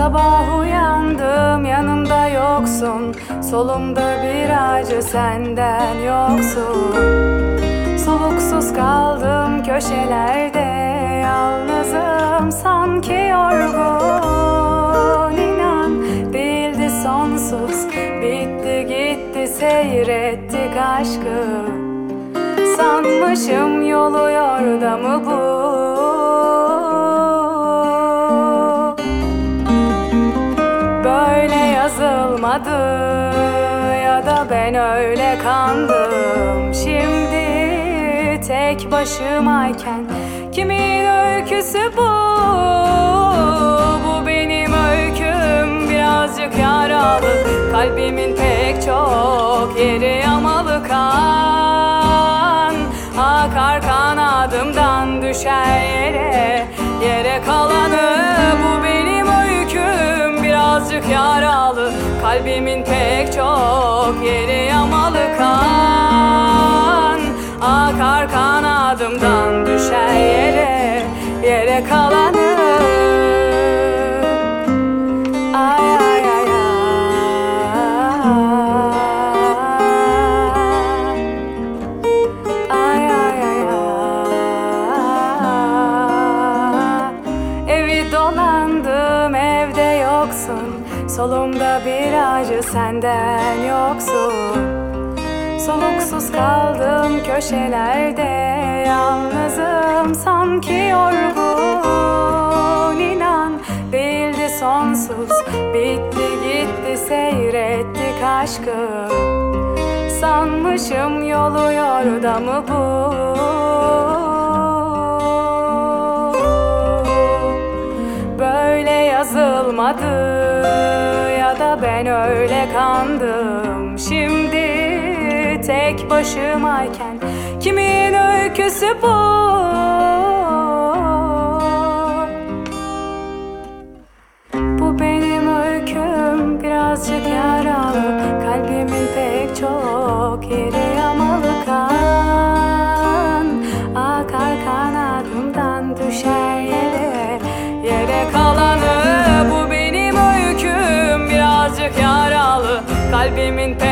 Sabah uyandım yanımda yoksun. Solumda bir acı senden yoksun. Soluksuz kaldım köşelerde Yalnızım sanki yorgun. İnan değildi sonsuz. Bitti gitti seyrettik aşkı. Sanmışım yolu yordamı bu yazılmadı ya da ben öyle kandım. Şimdi tek başımayken kimin öyküsü bu? Bu benim öyküm birazcık yaralı. Kalbimin pek çok yeri yamalı kan. Akar kanadımdan düşer yere Yere kalanı bu benim öyküm. Birazcık yaralı Kalbimin pek çok yeri yamalı kan yoksun. Solumda bir acı senden yoksun. Soluksuz kaldım köşelerde. Yalnızım sanki yorgun. İnan değildi sonsuz. Bitti gitti seyrettik aşkı. Sanmışım yolu yordamı bu yazılmadı ya da ben öyle kandım. Şimdi tek başımayken kimin öyküsü bu? Bu benim öyküm birazcık yaralı. Kalbimin pek çok yeri Kalbimin pek